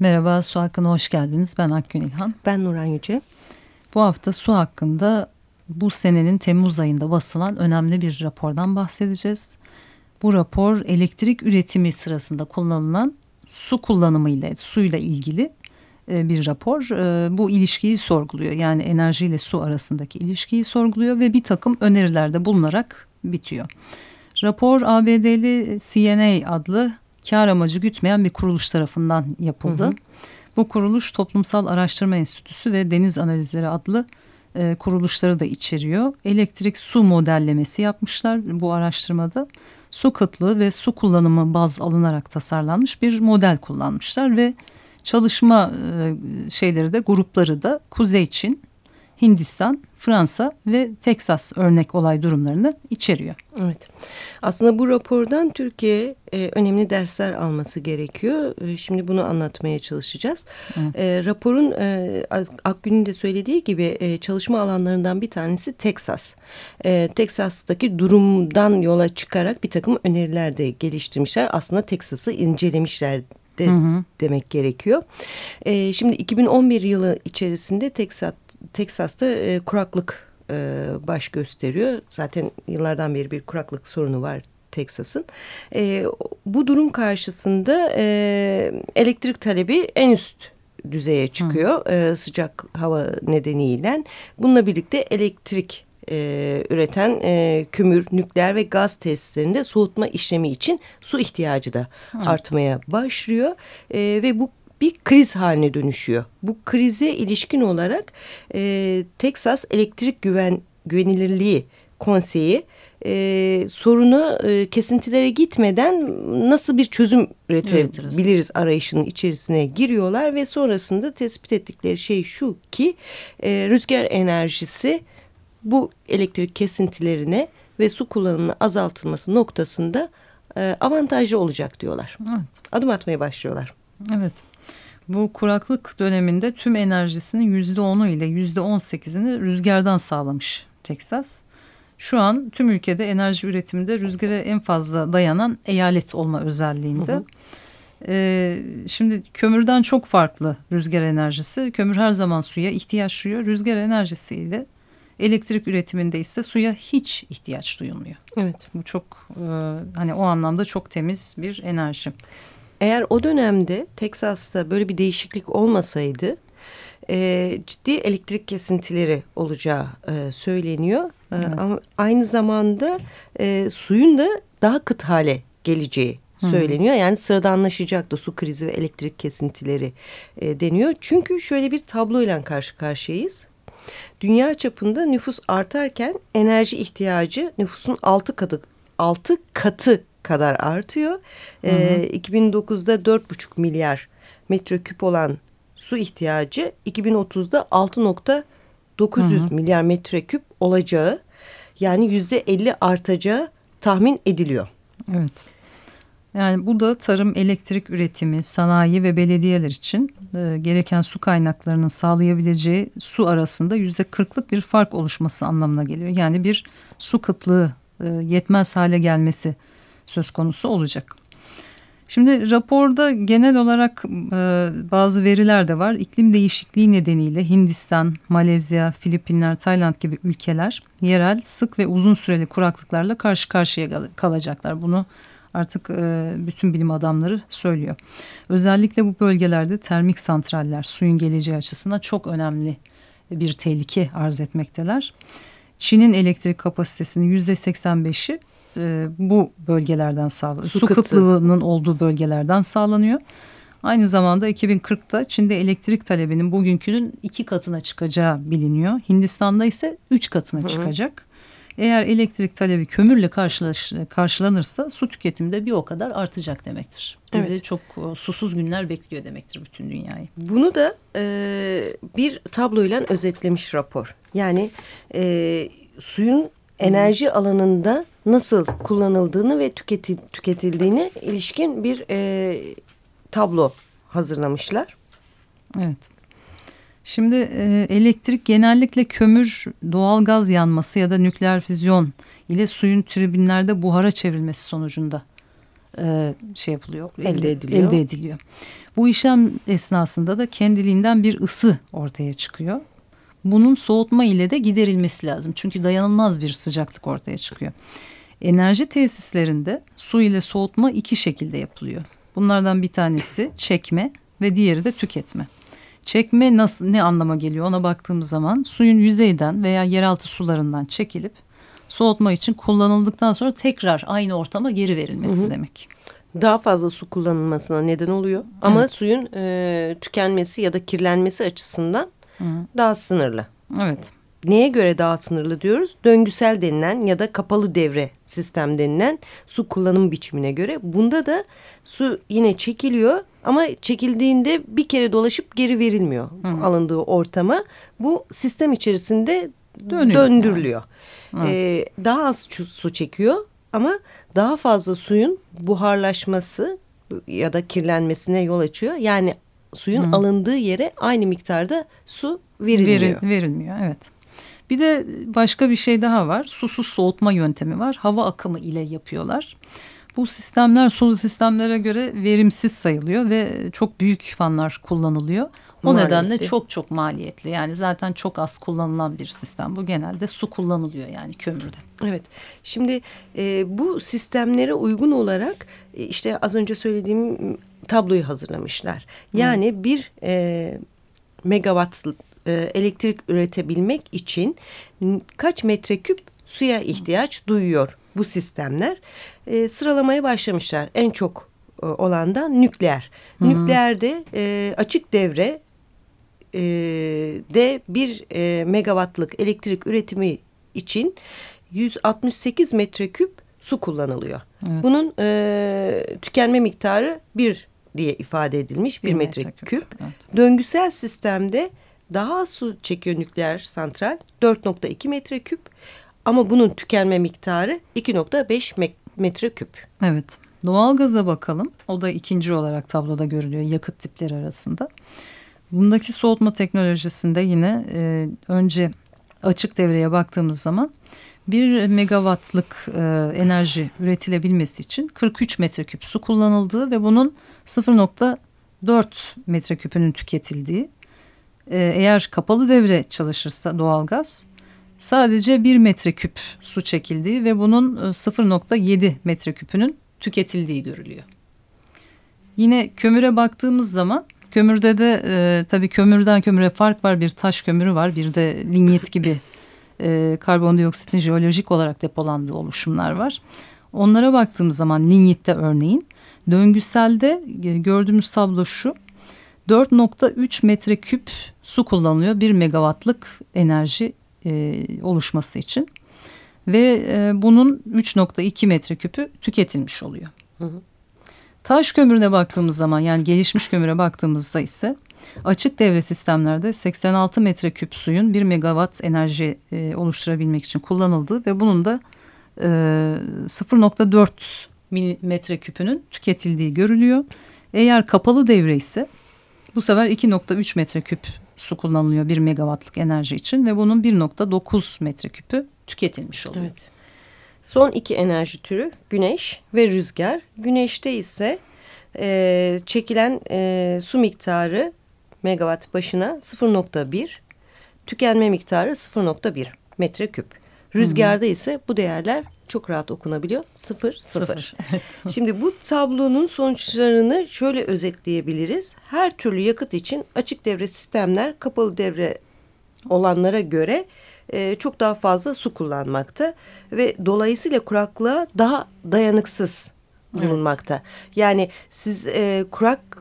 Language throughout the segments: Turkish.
Merhaba, Su Hakkı'na hoş geldiniz. Ben Akgün İlhan. Ben Nuran Yüce. Bu hafta su hakkında bu senenin Temmuz ayında basılan önemli bir rapordan bahsedeceğiz. Bu rapor elektrik üretimi sırasında kullanılan su kullanımı ile suyla ilgili e, bir rapor. E, bu ilişkiyi sorguluyor. Yani enerji ile su arasındaki ilişkiyi sorguluyor ve bir takım önerilerde bulunarak bitiyor. Rapor ABD'li CNA adlı kar amacı gütmeyen bir kuruluş tarafından yapıldı. Hı hı. Bu kuruluş Toplumsal Araştırma Enstitüsü ve Deniz Analizleri adlı e, kuruluşları da içeriyor. Elektrik su modellemesi yapmışlar bu araştırmada. Su kıtlığı ve su kullanımı baz alınarak tasarlanmış bir model kullanmışlar ve çalışma e, şeyleri de grupları da Kuzey Çin, Hindistan, Fransa ve Teksas örnek olay durumlarını içeriyor. Evet. Aslında bu rapordan Türkiye e, önemli dersler alması gerekiyor. E, şimdi bunu anlatmaya çalışacağız. E, raporun e, Akgün'ün de söylediği gibi e, çalışma alanlarından bir tanesi Teksas. E, Teksas'taki durumdan yola çıkarak bir takım öneriler de geliştirmişler. Aslında Teksas'ı incelemişler de hı hı. demek gerekiyor. E, şimdi 2011 yılı içerisinde Teksas Teksas'ta e, kuraklık e, baş gösteriyor. Zaten yıllardan beri bir kuraklık sorunu var Teksas'ın. E, bu durum karşısında e, elektrik talebi en üst düzeye çıkıyor e, sıcak hava nedeniyle. Bununla birlikte elektrik e, üreten e, kömür, nükleer ve gaz tesislerinde soğutma işlemi için su ihtiyacı da Hı. artmaya başlıyor. E, ve bu bir kriz haline dönüşüyor. Bu krize ilişkin olarak e, Texas Elektrik Güven Güvenilirliği Konseyi e, sorunu e, kesintilere gitmeden nasıl bir çözüm üretebiliriz arayışının içerisine giriyorlar ve sonrasında tespit ettikleri şey şu ki e, rüzgar enerjisi bu elektrik kesintilerine ve su kullanımının azaltılması noktasında e, avantajlı olacak diyorlar. Evet. Adım atmaya başlıyorlar. Evet. Bu kuraklık döneminde tüm enerjisinin yüzde onu ile yüzde on sekizini rüzgardan sağlamış Texas. Şu an tüm ülkede enerji üretiminde rüzgara en fazla dayanan eyalet olma özelliğinde. Hı hı. Ee, şimdi kömürden çok farklı rüzgar enerjisi. Kömür her zaman suya ihtiyaç duyuyor. Rüzgar enerjisiyle elektrik üretiminde ise suya hiç ihtiyaç duyulmuyor. Evet. Bu çok e, hani o anlamda çok temiz bir enerji. Eğer o dönemde Teksas'ta böyle bir değişiklik olmasaydı e, ciddi elektrik kesintileri olacağı e, söyleniyor. E, evet. E, ama aynı zamanda e, suyun da daha kıt hale geleceği söyleniyor. Hı. Yani sıradanlaşacak da su krizi ve elektrik kesintileri e, deniyor. Çünkü şöyle bir tabloyla karşı karşıyayız. Dünya çapında nüfus artarken enerji ihtiyacı nüfusun altı katı, altı katı kadar artıyor. Hı hı. E, 2009'da 4,5 milyar metreküp olan su ihtiyacı 2030'da 6.900 milyar metreküp olacağı yani yüzde 50 artacağı tahmin ediliyor. Evet. Yani bu da tarım, elektrik üretimi, sanayi ve belediyeler için e, gereken su kaynaklarının sağlayabileceği su arasında yüzde kırklık bir fark oluşması anlamına geliyor. Yani bir su kıtlığı e, yetmez hale gelmesi söz konusu olacak. Şimdi raporda genel olarak e, bazı veriler de var. İklim değişikliği nedeniyle Hindistan, Malezya, Filipinler, Tayland gibi ülkeler yerel, sık ve uzun süreli kuraklıklarla karşı karşıya kalacaklar. Bunu artık e, bütün bilim adamları söylüyor. Özellikle bu bölgelerde termik santraller suyun geleceği açısından çok önemli bir tehlike arz etmekteler. Çin'in elektrik kapasitesinin yüzde 85'i e, bu bölgelerden sağlanıyor. Su, Su kıtlığının olduğu bölgelerden sağlanıyor. Aynı zamanda 2040'ta Çin'de elektrik talebinin bugünkünün iki katına çıkacağı biliniyor. Hindistan'da ise üç katına Hı-hı. çıkacak. Eğer elektrik talebi kömürle karşılaş, karşılanırsa su tüketimi de bir o kadar artacak demektir. Bizi evet. çok e, susuz günler bekliyor demektir bütün dünyayı. Bunu da e, bir tabloyla özetlemiş rapor. Yani e, suyun enerji alanında nasıl kullanıldığını ve tüketil, tüketildiğine ilişkin bir e, tablo hazırlamışlar. Evet. Şimdi e, elektrik genellikle kömür, doğal gaz yanması ya da nükleer füzyon ile suyun tribünlerde buhara çevrilmesi sonucunda e, şey yapılıyor. Elde ediliyor. Elde ediliyor. Bu işlem esnasında da kendiliğinden bir ısı ortaya çıkıyor. Bunun soğutma ile de giderilmesi lazım. Çünkü dayanılmaz bir sıcaklık ortaya çıkıyor. Enerji tesislerinde su ile soğutma iki şekilde yapılıyor. Bunlardan bir tanesi çekme ve diğeri de tüketme. Çekme nasıl ne anlama geliyor ona baktığımız zaman suyun yüzeyden veya yeraltı sularından çekilip soğutma için kullanıldıktan sonra tekrar aynı ortama geri verilmesi hı hı. demek. Daha fazla su kullanılmasına neden oluyor ama evet. suyun e, tükenmesi ya da kirlenmesi açısından hı. daha sınırlı. Evet. Neye göre daha sınırlı diyoruz? Döngüsel denilen ya da kapalı devre sistem denilen su kullanım biçimine göre. Bunda da su yine çekiliyor ama çekildiğinde bir kere dolaşıp geri verilmiyor Hı. alındığı ortama. Bu sistem içerisinde Dönüyor döndürülüyor. Yani. Ee, daha az su çekiyor ama daha fazla suyun buharlaşması ya da kirlenmesine yol açıyor. Yani suyun Hı. alındığı yere aynı miktarda su verilmiyor. Veril, verilmiyor evet. Bir de başka bir şey daha var. Susuz soğutma yöntemi var. Hava akımı ile yapıyorlar. Bu sistemler sulu sistemlere göre verimsiz sayılıyor ve çok büyük fanlar kullanılıyor. O maliyetli. nedenle çok çok maliyetli. Yani zaten çok az kullanılan bir sistem. Bu genelde su kullanılıyor yani kömürde. Evet. Şimdi e, bu sistemlere uygun olarak e, işte az önce söylediğim tabloyu hazırlamışlar. Yani hmm. bir e, megawatt e, elektrik üretebilmek için kaç metreküp suya ihtiyaç duyuyor bu sistemler. E, sıralamaya başlamışlar. En çok e, olan da nükleer. Hı Nükleerde e, açık devre e, de bir e, megawattlık elektrik üretimi için 168 metreküp su kullanılıyor. Evet. Bunun e, tükenme miktarı bir diye ifade edilmiş bir, bir metreküp. metreküp. Evet. Döngüsel sistemde daha az su çekiyor nükleer santral 4.2 metreküp ama bunun tükenme miktarı 2.5 metreküp. Evet. Doğalgaza bakalım. O da ikinci olarak tabloda görülüyor yakıt tipleri arasında. Bundaki soğutma teknolojisinde yine e, önce açık devreye baktığımız zaman bir megawattlık e, enerji üretilebilmesi için 43 metreküp su kullanıldığı ve bunun 0.4 metreküpünün tüketildiği. E, eğer kapalı devre çalışırsa doğalgaz sadece 1 metreküp su çekildiği ve bunun 0.7 e, metreküpünün tüketildiği görülüyor. Yine kömüre baktığımız zaman kömürde de e, tabii kömürden kömüre fark var. Bir taş kömürü var bir de linyit gibi e, karbondioksitin jeolojik olarak depolandığı oluşumlar var. Onlara baktığımız zaman linyitte örneğin döngüselde e, gördüğümüz tablo şu. 4.3 metreküp su kullanılıyor bir megawattlık enerji e, oluşması için. Ve e, bunun 3.2 metreküpü tüketilmiş oluyor. Hı hı. Taş kömürüne baktığımız zaman yani gelişmiş kömüre baktığımızda ise açık devre sistemlerde 86 metreküp suyun 1 megawatt enerji e, oluşturabilmek için kullanıldığı ve bunun da e, 0.4 metreküpünün tüketildiği görülüyor. Eğer kapalı devre ise bu sefer 2.3 metreküp su kullanılıyor 1 megawattlık enerji için ve bunun 1.9 metreküpü tüketilmiş oluyor. Evet. Son iki enerji türü güneş ve rüzgar. Güneşte ise e, çekilen e, su miktarı megawatt başına 0.1, tükenme miktarı 0.1 metreküp. Rüzgarda Hı -hı. ise bu değerler çok rahat okunabiliyor. 0 0. Şimdi bu tablonun sonuçlarını şöyle özetleyebiliriz. Her türlü yakıt için açık devre sistemler kapalı devre olanlara göre e, çok daha fazla su kullanmakta ve dolayısıyla kuraklığa daha dayanıksız bulunmakta. Evet. Yani siz e,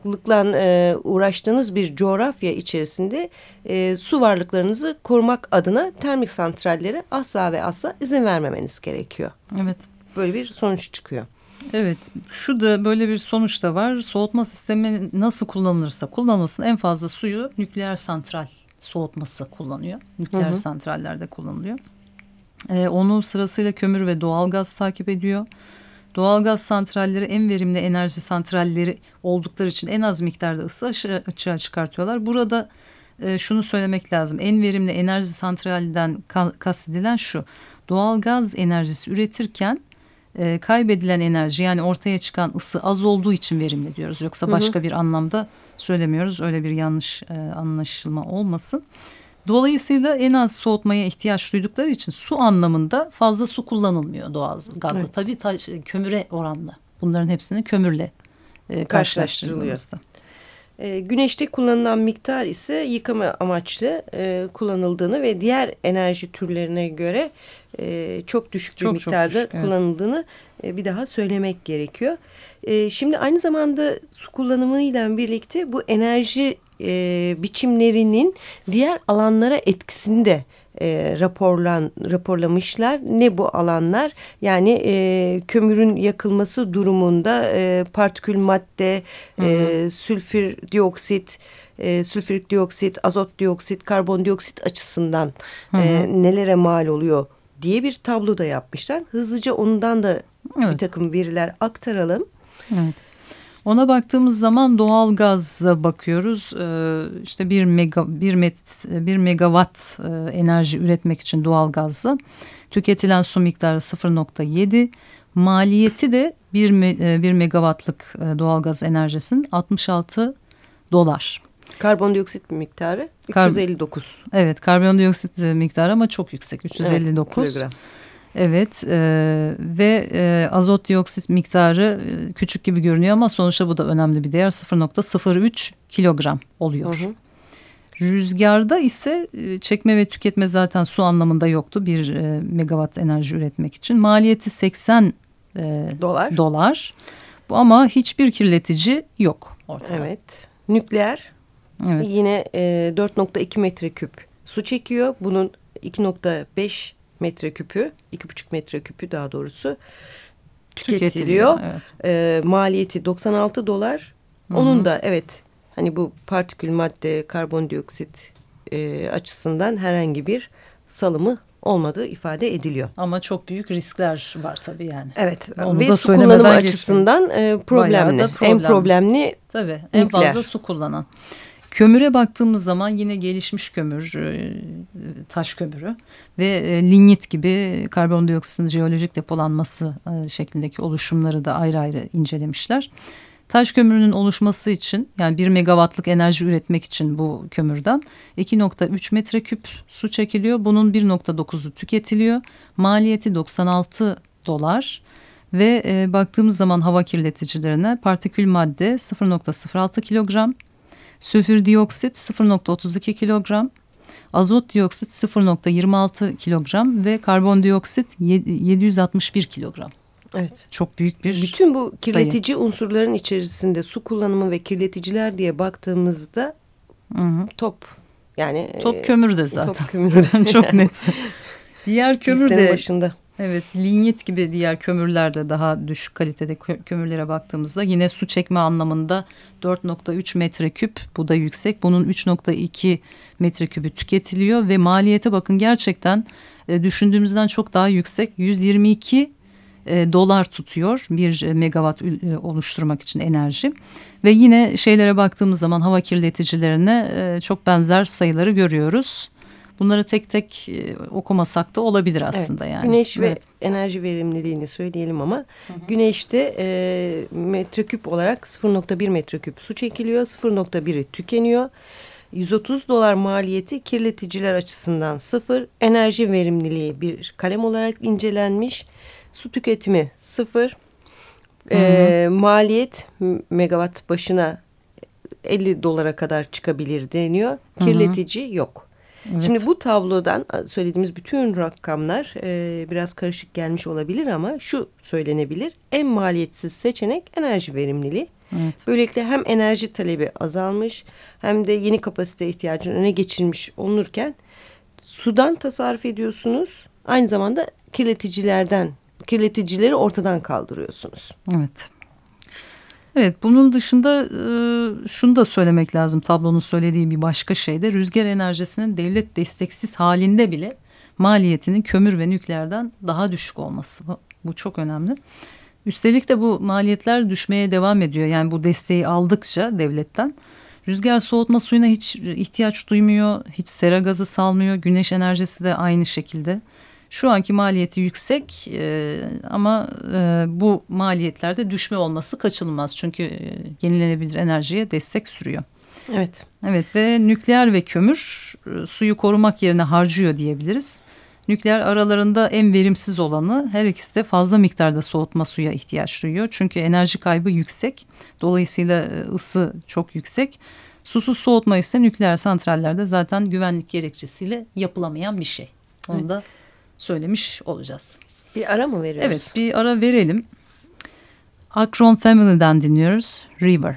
kuraklıkla e, uğraştığınız bir coğrafya içerisinde e, su varlıklarınızı korumak adına termik santrallere asla ve asla izin vermemeniz gerekiyor. Evet. Böyle bir sonuç çıkıyor. Evet şu da böyle bir sonuç da var. Soğutma sistemi nasıl kullanılırsa kullanılsın en fazla suyu nükleer santral soğutması kullanıyor. Nükleer hı hı. santrallerde kullanılıyor. Ee, onu sırasıyla kömür ve doğalgaz takip ediyor. Doğalgaz santralleri en verimli enerji santralleri oldukları için en az miktarda ısı açığa çıkartıyorlar. Burada e, şunu söylemek lazım. En verimli enerji santralinden kastedilen şu. Doğalgaz enerjisi üretirken e, kaybedilen enerji yani ortaya çıkan ısı az olduğu için verimli diyoruz. Yoksa başka hı hı. bir anlamda söylemiyoruz. Öyle bir yanlış e, anlaşılma olmasın. Dolayısıyla en az soğutmaya ihtiyaç duydukları için su anlamında fazla su kullanılmıyor doğal gazla. Evet. Tabii ta, kömüre oranlı. Bunların hepsini kömürle e, karşılaştırıldığımızda. E, güneşte kullanılan miktar ise yıkama amaçlı e, kullanıldığını ve diğer enerji türlerine göre e, çok düşük bir çok, miktarda çok düşük, kullanıldığını evet. bir daha söylemek gerekiyor. şimdi aynı zamanda su kullanımıyla birlikte bu enerji biçimlerinin diğer alanlara etkisini de e, raporlan raporlamışlar. Ne bu alanlar? Yani e, kömürün yakılması durumunda e, partikül madde, hı hı. E, sülfür dioksit, e, sülfürik dioksit, azot dioksit, karbondioksit açısından hı hı. E, nelere mal oluyor diye bir tablo da yapmışlar. Hızlıca ondan da evet. bir takım veriler aktaralım. Evet. Ona baktığımız zaman doğal gaza bakıyoruz. Ee, işte bir mega bir met bir megawatt e, enerji üretmek için doğal gazla tüketilen su miktarı 0.7 maliyeti de bir, me, e, bir megawattlık e, doğalgaz enerjisinin 66 dolar. Karbondioksit miktarı 359. Kar evet karbondioksit miktarı ama çok yüksek 359. Evet, kilogram. Evet e, ve e, azot dioksit miktarı e, küçük gibi görünüyor ama sonuçta bu da önemli bir değer 0.03 kilogram oluyor. Hı hı. Rüzgarda ise e, çekme ve tüketme zaten su anlamında yoktu bir e, megawatt enerji üretmek için. Maliyeti 80 e, dolar. dolar. Bu ama hiçbir kirletici yok ortada. Evet. Nükleer evet. yine e, 4.2 metreküp su çekiyor. Bunun 2.5 metreküpü, iki buçuk metreküpü daha doğrusu tüketiliyor. tüketiliyor evet. E, maliyeti 96 dolar. Hı -hı. Onun da evet hani bu partikül madde, karbondioksit e, açısından herhangi bir salımı olmadığı ifade ediliyor. Ama çok büyük riskler var tabii yani. Evet Onu ve su kullanımı açısından e, problemli. problem. En problemli Tabii en nükleer. fazla su kullanan. Kömüre baktığımız zaman yine gelişmiş kömür, e, taş kömürü ve e, lignit gibi karbondioksitin jeolojik depolanması e, şeklindeki oluşumları da ayrı ayrı incelemişler. Taş kömürünün oluşması için yani bir megawattlık enerji üretmek için bu kömürden 2.3 metreküp su çekiliyor. Bunun 1.9'u tüketiliyor. Maliyeti 96 dolar ve e, baktığımız zaman hava kirleticilerine partikül madde 0.06 kilogram, sülfür dioksit 0.32 kilogram, azot dioksit 0.26 kilogram ve karbondioksit 761 kilogram. Evet. Çok büyük bir Bütün bu kirletici sayı. unsurların içerisinde su kullanımı ve kirleticiler diye baktığımızda Hı -hı. top yani top e, kömür de zaten. Top kömür de. Çok net. Diğer kömür de başında. Evet, linyit gibi diğer kömürlerde daha düşük kalitede kömürlere baktığımızda yine su çekme anlamında 4.3 metreküp bu da yüksek. Bunun 3.2 metreküpü tüketiliyor ve maliyete bakın gerçekten e, düşündüğümüzden çok daha yüksek. 122 e, dolar tutuyor bir megawatt e, oluşturmak için enerji. Ve yine şeylere baktığımız zaman hava kirleticilerine çok benzer sayıları görüyoruz. Bunları tek tek e, okumasak da olabilir aslında evet, yani. Güneş evet. ve enerji verimliliğini söyleyelim ama hı hı. güneşte e, metreküp olarak 0.1 metreküp su çekiliyor. 0.1'i tükeniyor. 130 dolar maliyeti kirleticiler açısından sıfır. Enerji verimliliği bir kalem olarak incelenmiş. Su tüketimi sıfır. Hı hı. E, maliyet megawatt başına 50 dolara kadar çıkabilir deniyor. Kirletici hı hı. yok. Evet. Şimdi bu tablodan söylediğimiz bütün rakamlar e, biraz karışık gelmiş olabilir ama şu söylenebilir. En maliyetsiz seçenek enerji verimliliği. Evet. Böylelikle hem enerji talebi azalmış hem de yeni kapasite ihtiyacını öne geçirmiş olunurken sudan tasarruf ediyorsunuz. Aynı zamanda kirleticilerden, kirleticileri ortadan kaldırıyorsunuz. Evet. Evet bunun dışında e, şunu da söylemek lazım. Tablonun söylediği bir başka şey de rüzgar enerjisinin devlet desteksiz halinde bile maliyetinin kömür ve nükleerden daha düşük olması. Bu, çok önemli. Üstelik de bu maliyetler düşmeye devam ediyor. Yani bu desteği aldıkça devletten. Rüzgar soğutma suyuna hiç ihtiyaç duymuyor hiç sera gazı salmıyor. Güneş enerjisi de aynı şekilde Şu anki maliyeti yüksek e, ama e, bu maliyetlerde düşme olması kaçınılmaz. Çünkü e, yenilenebilir enerjiye destek sürüyor. Evet. Evet ve nükleer ve kömür e, suyu korumak yerine harcıyor diyebiliriz. Nükleer aralarında en verimsiz olanı her ikisi de fazla miktarda soğutma suya ihtiyaç duyuyor. Çünkü enerji kaybı yüksek. Dolayısıyla e, ısı çok yüksek. Susuz soğutma ise nükleer santrallerde zaten güvenlik gerekçesiyle yapılamayan bir şey. Onu evet. da söylemiş olacağız. Bir ara mı veriyoruz? Evet bir ara verelim. Akron Family'den dinliyoruz River.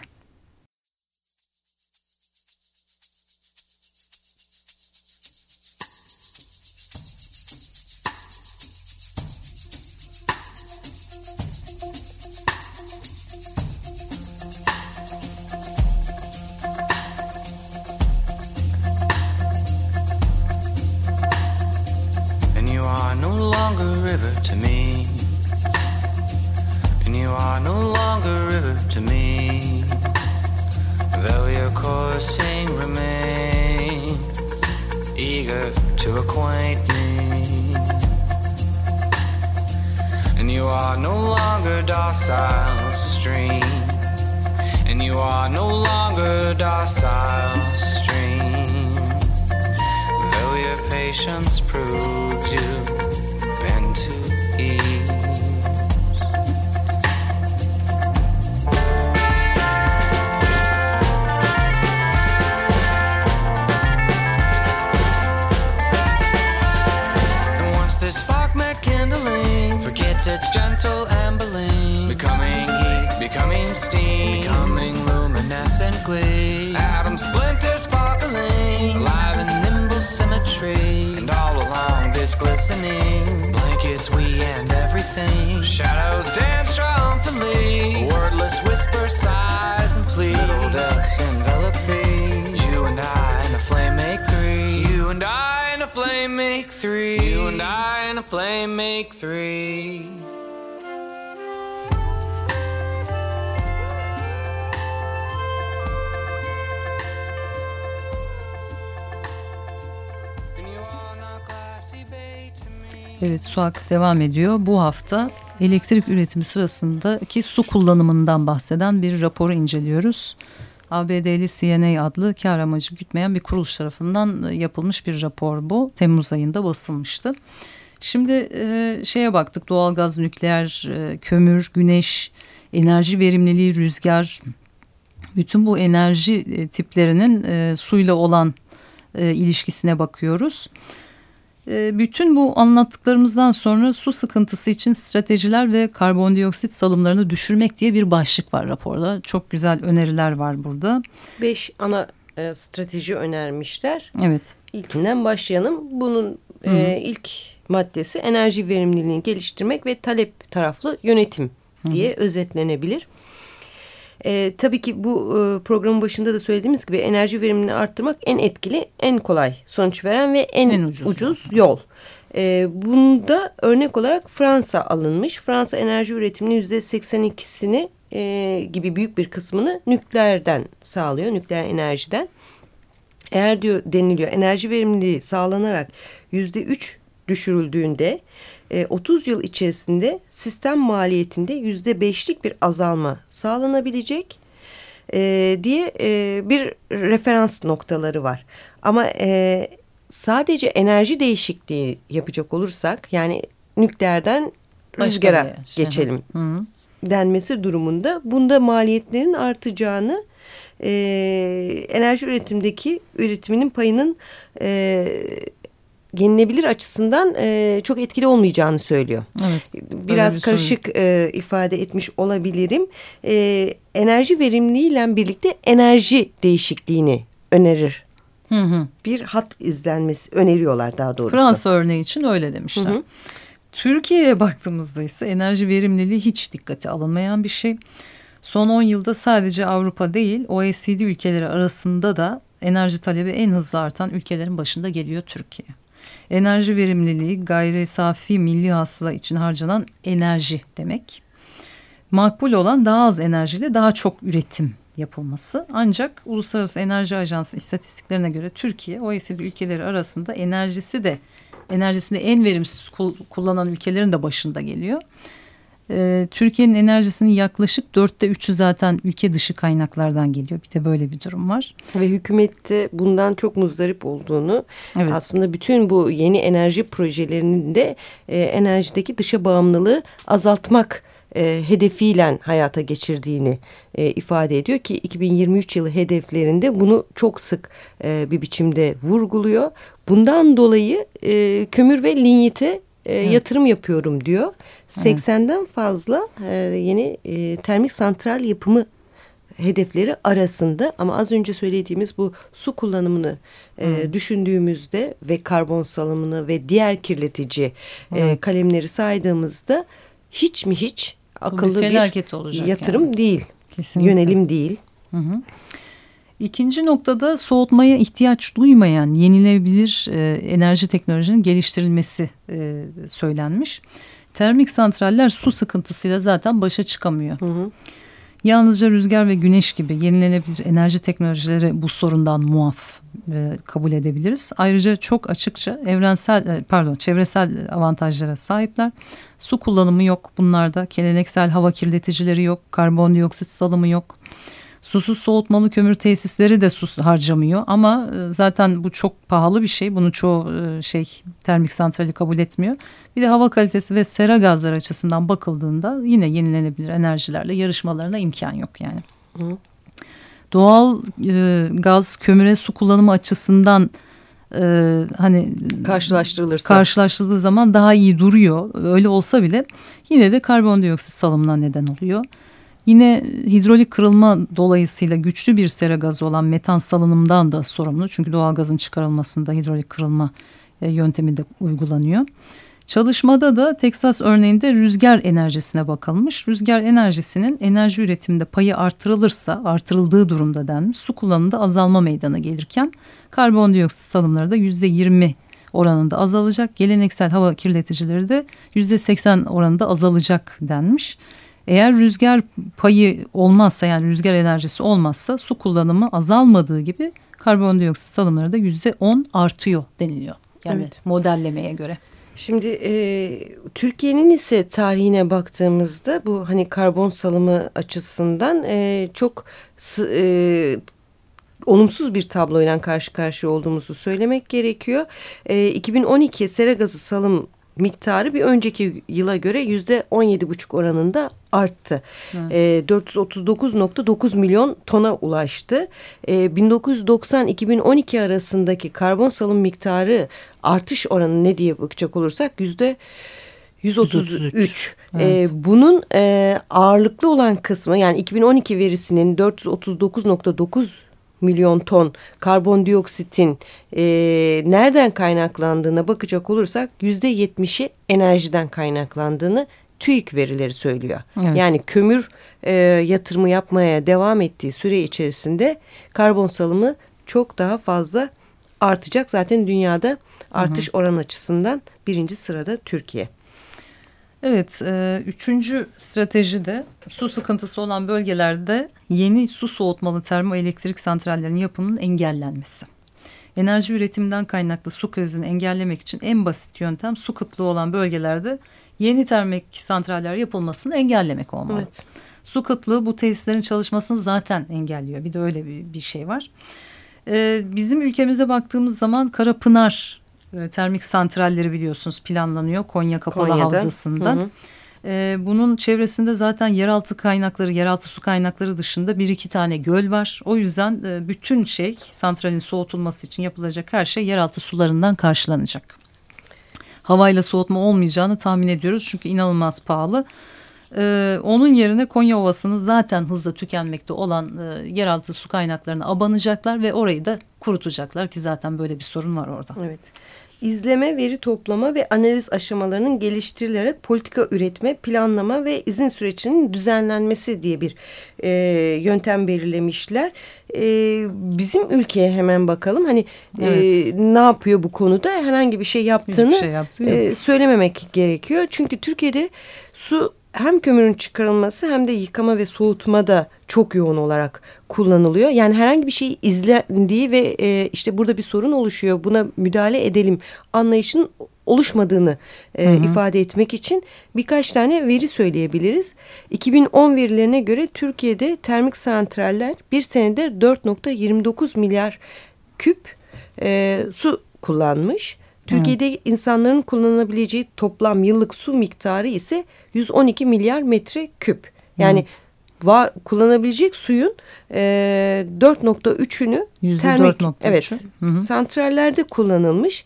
Docile stream. Though your patience proves you bend to ease. And once this spark met kindling forgets its gentle ambling, becoming heat, becoming steam, becoming luminescent glee. Atom splinters sparkling, alive in nimble symmetry. And all along this glistening, blankets we and everything. Shadows dance triumphantly, wordless whisper, sighs and pleas. Little deaths envelop thee. You and I and a flame make three. You and I and a flame make three. You and I and a flame make three. Evet Suak devam ediyor. Bu hafta elektrik üretimi sırasındaki su kullanımından bahseden bir raporu inceliyoruz. ABD'li CNA adlı kar amacı gütmeyen bir kuruluş tarafından yapılmış bir rapor bu. Temmuz ayında basılmıştı. Şimdi e, şeye baktık doğalgaz, nükleer, e, kömür, güneş, enerji verimliliği, rüzgar. Bütün bu enerji e, tiplerinin e, suyla olan e, ilişkisine bakıyoruz. Ee, bütün bu anlattıklarımızdan sonra su sıkıntısı için stratejiler ve karbondioksit salımlarını düşürmek diye bir başlık var raporda. Çok güzel öneriler var burada. Beş ana e, strateji önermişler. Evet. İlkinden başlayalım. Bunun e, ilk maddesi enerji verimliliğini geliştirmek ve talep taraflı yönetim diye -hı. özetlenebilir. E, tabii ki bu e, programın başında da söylediğimiz gibi enerji verimini arttırmak en etkili, en kolay sonuç veren ve en, en ucuz, ucuz yol. E, bunda örnek olarak Fransa alınmış. Fransa enerji üretiminin yüzde 82'sini e, gibi büyük bir kısmını nükleerden sağlıyor, nükleer enerjiden. Eğer diyor deniliyor enerji verimliliği sağlanarak yüzde üç düşürüldüğünde 30 e, yıl içerisinde sistem maliyetinde yüzde beşlik bir azalma sağlanabilecek e, diye e, bir referans noktaları var. Ama sadece enerji değişikliği yapacak olursak yani nükleerden rüzgara geçelim hı hı. denmesi durumunda bunda maliyetlerin artacağını e, enerji üretimdeki üretiminin payının e, yenilebilir açısından e, çok etkili olmayacağını söylüyor. Evet, Biraz karışık e, ifade etmiş olabilirim. E, enerji verimliliğiyle birlikte enerji değişikliğini önerir. Hı hı. Bir hat izlenmesi öneriyorlar daha doğrusu. Fransa örneği için öyle demişler. Türkiye'ye baktığımızda ise enerji verimliliği hiç dikkate alınmayan bir şey. Son 10 yılda sadece Avrupa değil OECD ülkeleri arasında da enerji talebi en hızlı artan ülkelerin başında geliyor Türkiye. Enerji verimliliği gayri safi milli hasıla için harcanan enerji demek. Makbul olan daha az enerjiyle daha çok üretim yapılması. Ancak Uluslararası Enerji Ajansı istatistiklerine göre Türkiye OECD ülkeleri arasında enerjisi de enerjisini en verimsiz kullanan ülkelerin de başında geliyor. Ee, Türkiye'nin enerjisinin yaklaşık dörtte üçü zaten ülke dışı kaynaklardan geliyor. Bir de böyle bir durum var. Ve hükümette bundan çok muzdarip olduğunu evet. aslında bütün bu yeni enerji projelerinin de e, enerjideki dışa bağımlılığı azaltmak e, hedefiyle hayata geçirdiğini e, ifade ediyor ki 2023 yılı hedeflerinde bunu çok sık e, bir biçimde vurguluyor. Bundan dolayı e, kömür ve linyite e, evet. yatırım yapıyorum diyor. 80'den fazla e, yeni e, termik santral yapımı hedefleri arasında ama az önce söylediğimiz bu su kullanımını e, düşündüğümüzde ve karbon salımını ve diğer kirletici evet. e, kalemleri saydığımızda hiç mi hiç akıllı bir, bir yatırım yani. değil. Kesinlikle. Yönelim değil. Hı hı. İkinci noktada soğutmaya ihtiyaç duymayan yenilebilir e, enerji teknolojinin geliştirilmesi e, söylenmiş. Termik santraller su sıkıntısıyla zaten başa çıkamıyor. Hı hı. Yalnızca rüzgar ve güneş gibi yenilenebilir enerji teknolojileri bu sorundan muaf e, kabul edebiliriz. Ayrıca çok açıkça evrensel e, pardon çevresel avantajlara sahipler. Su kullanımı yok bunlarda. Geleneksel hava kirleticileri yok. Karbondioksit salımı yok. Susuz soğutmalı kömür tesisleri de su harcamıyor ama e, zaten bu çok pahalı bir şey. Bunu çoğu e, şey termik santrali kabul etmiyor. Bir de hava kalitesi ve sera gazları açısından bakıldığında yine yenilenebilir enerjilerle yarışmalarına imkan yok yani. Hı. Doğal e, gaz, kömüre su kullanımı açısından e, hani karşılaştırılırsa karşılaştırıldığı zaman daha iyi duruyor. Öyle olsa bile yine de karbondioksit salımına neden oluyor. Yine hidrolik kırılma dolayısıyla güçlü bir sera gazı olan metan salınımdan da sorumlu. Çünkü doğal gazın çıkarılmasında hidrolik kırılma e, yöntemi de uygulanıyor. Çalışmada da Teksas örneğinde rüzgar enerjisine bakılmış. Rüzgar enerjisinin enerji üretiminde payı artırılırsa, artırıldığı durumda denmiş, su kullanımında azalma meydana gelirken karbondioksit salımları da yüzde yirmi oranında azalacak. Geleneksel hava kirleticileri de yüzde seksen oranında azalacak denmiş. Eğer rüzgar payı olmazsa yani rüzgar enerjisi olmazsa su kullanımı azalmadığı gibi karbondioksit salımları da yüzde on artıyor deniliyor. Yani evet. modellemeye göre. Şimdi e, Türkiye'nin ise tarihine baktığımızda bu hani karbon salımı açısından e, çok e, olumsuz bir tabloyla karşı karşıya olduğumuzu söylemek gerekiyor. E, 2012 sera gazı salım miktarı bir önceki yıla göre yüzde on yedi buçuk oranında arttı. Evet. E, ee, 439.9 milyon tona ulaştı. E, ee, 1990-2012 arasındaki karbon salım miktarı artış oranı ne diye bakacak olursak yüzde 133. 133. Evet. Ee, bunun e, ağırlıklı olan kısmı yani 2012 verisinin 439.9 milyon ton karbondioksitin e, nereden kaynaklandığına bakacak olursak yüzde yetmişi enerjiden kaynaklandığını TÜİK verileri söylüyor. Evet. Yani kömür e, yatırımı yapmaya devam ettiği süre içerisinde karbon salımı çok daha fazla artacak. Zaten dünyada artış hı hı. oran açısından birinci sırada Türkiye. Evet, e, üçüncü strateji de su sıkıntısı olan bölgelerde yeni su soğutmalı termoelektrik santrallerinin yapımının engellenmesi. Enerji üretiminden kaynaklı su krizini engellemek için en basit yöntem su kıtlığı olan bölgelerde yeni termik santraller yapılmasını engellemek olmalı. Evet. Su kıtlığı bu tesislerin çalışmasını zaten engelliyor. Bir de öyle bir, bir şey var. Ee, bizim ülkemize baktığımız zaman Karapınar termik santralleri biliyorsunuz planlanıyor Konya Kapalı Konya'da. Havzası'nda. Hı hı. E, bunun çevresinde zaten yeraltı kaynakları, yeraltı su kaynakları dışında bir iki tane göl var. O yüzden e, bütün şey santralin soğutulması için yapılacak her şey yeraltı sularından karşılanacak. Havayla soğutma olmayacağını tahmin ediyoruz çünkü inanılmaz pahalı. Ee, onun yerine Konya Ovası'nın zaten hızla tükenmekte olan e, yeraltı su kaynaklarına abanacaklar ve orayı da kurutacaklar ki zaten böyle bir sorun var orada. Evet izleme, veri toplama ve analiz aşamalarının geliştirilerek politika üretme, planlama ve izin sürecinin düzenlenmesi diye bir e, yöntem belirlemişler. E, bizim ülkeye hemen bakalım hani e, evet. e, ne yapıyor bu konuda herhangi bir şey yaptığını şey e, söylememek gerekiyor. Çünkü Türkiye'de su hem kömürün çıkarılması hem de yıkama ve soğutma da çok yoğun olarak kullanılıyor. Yani herhangi bir şey izlendiği ve e, işte burada bir sorun oluşuyor buna müdahale edelim anlayışın oluşmadığını e, hı hı. ifade etmek için birkaç tane veri söyleyebiliriz. 2010 verilerine göre Türkiye'de termik santraller bir senede 4.29 milyar küp e, su kullanmış. Türkiye'de evet. insanların kullanabileceği toplam yıllık su miktarı ise 112 milyar metre küp. Yani evet. var kullanabilecek suyun e, 4.3'ünü termik 4 evet hı hı. santrallerde kullanılmış.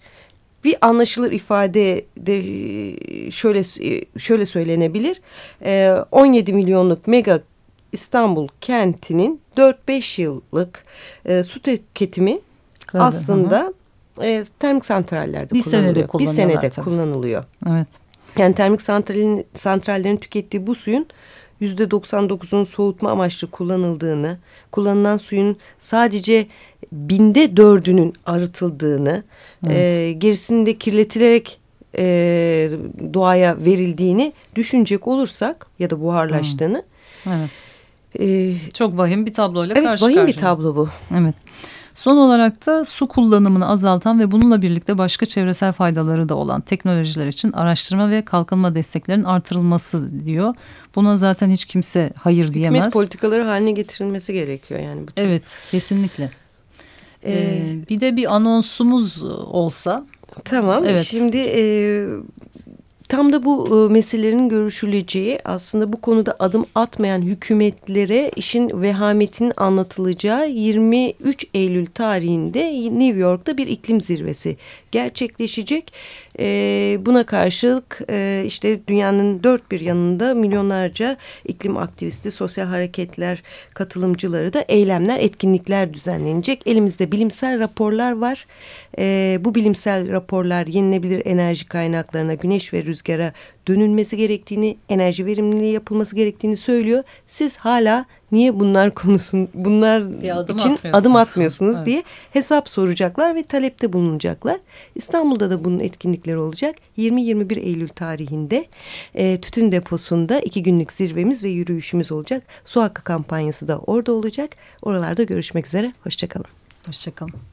Bir anlaşılır ifade de şöyle şöyle söylenebilir. E, 17 milyonluk mega İstanbul kentinin 4-5 yıllık e, su tüketimi Kadın, aslında hı e, termik santrallerde bir kullanılıyor. Senede bir senede tabii. kullanılıyor. Evet. Yani termik santralin, santrallerin tükettiği bu suyun yüzde 99'un soğutma amaçlı kullanıldığını, kullanılan suyun sadece binde dördünün arıtıldığını, evet. e, gerisinde kirletilerek e, doğaya verildiğini düşünecek olursak ya da buharlaştığını. Evet. E, Çok vahim bir tabloyla evet, karşı vahim karşıya. bir tablo bu. Evet. Son olarak da su kullanımını azaltan ve bununla birlikte başka çevresel faydaları da olan teknolojiler için araştırma ve kalkınma desteklerinin artırılması diyor. Buna zaten hiç kimse hayır diyemez. Hükümet politikaları haline getirilmesi gerekiyor yani. Bu evet kesinlikle. Ee, ee, bir de bir anonsumuz olsa. Tamam. Evet. Şimdi e, Tam da bu e, meselelerin görüşüleceği aslında bu konuda adım atmayan hükümetlere işin vehametinin anlatılacağı 23 Eylül tarihinde New York'ta bir iklim zirvesi gerçekleşecek. E, buna karşılık e, işte dünyanın dört bir yanında milyonlarca iklim aktivisti, sosyal hareketler katılımcıları da eylemler, etkinlikler düzenlenecek. Elimizde bilimsel raporlar var. E, bu bilimsel raporlar yenilebilir enerji kaynaklarına, güneş ve rüzgara dönülmesi gerektiğini, enerji verimliliği yapılması gerektiğini söylüyor. Siz hala niye bunlar konusun bunlar adım için adım atmıyorsunuz evet. diye hesap soracaklar ve talepte bulunacaklar. İstanbul'da da bunun etkinlikleri olacak. 20-21 Eylül tarihinde e, tütün deposunda iki günlük zirvemiz ve yürüyüşümüz olacak. Su hakkı kampanyası da orada olacak. Oralarda görüşmek üzere. Hoşçakalın. Hoşçakalın.